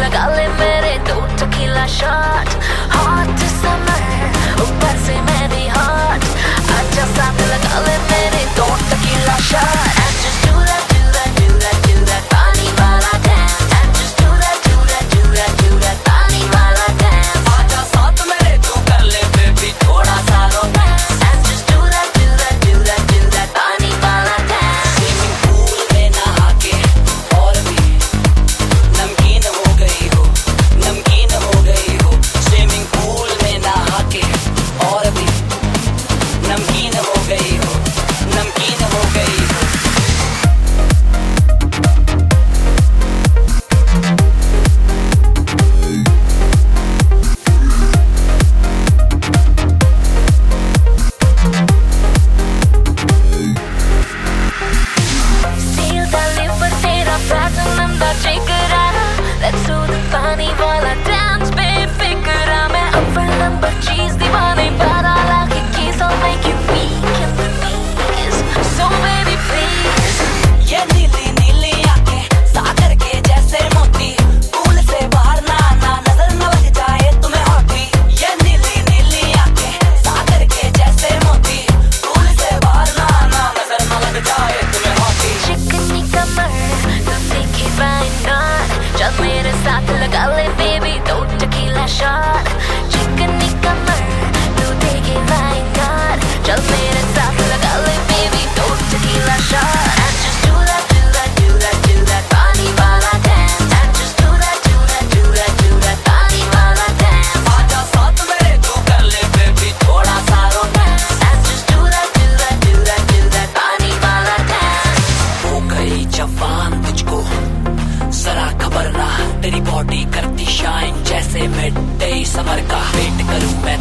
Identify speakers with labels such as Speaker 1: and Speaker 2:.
Speaker 1: लगा ले मेरे दो टकीला शॉट हॉट समर ऊपर से मैं भी हॉट अच्छा साथ लगा ले मेरे दो टकीला
Speaker 2: समर का। वेट करूँ मैं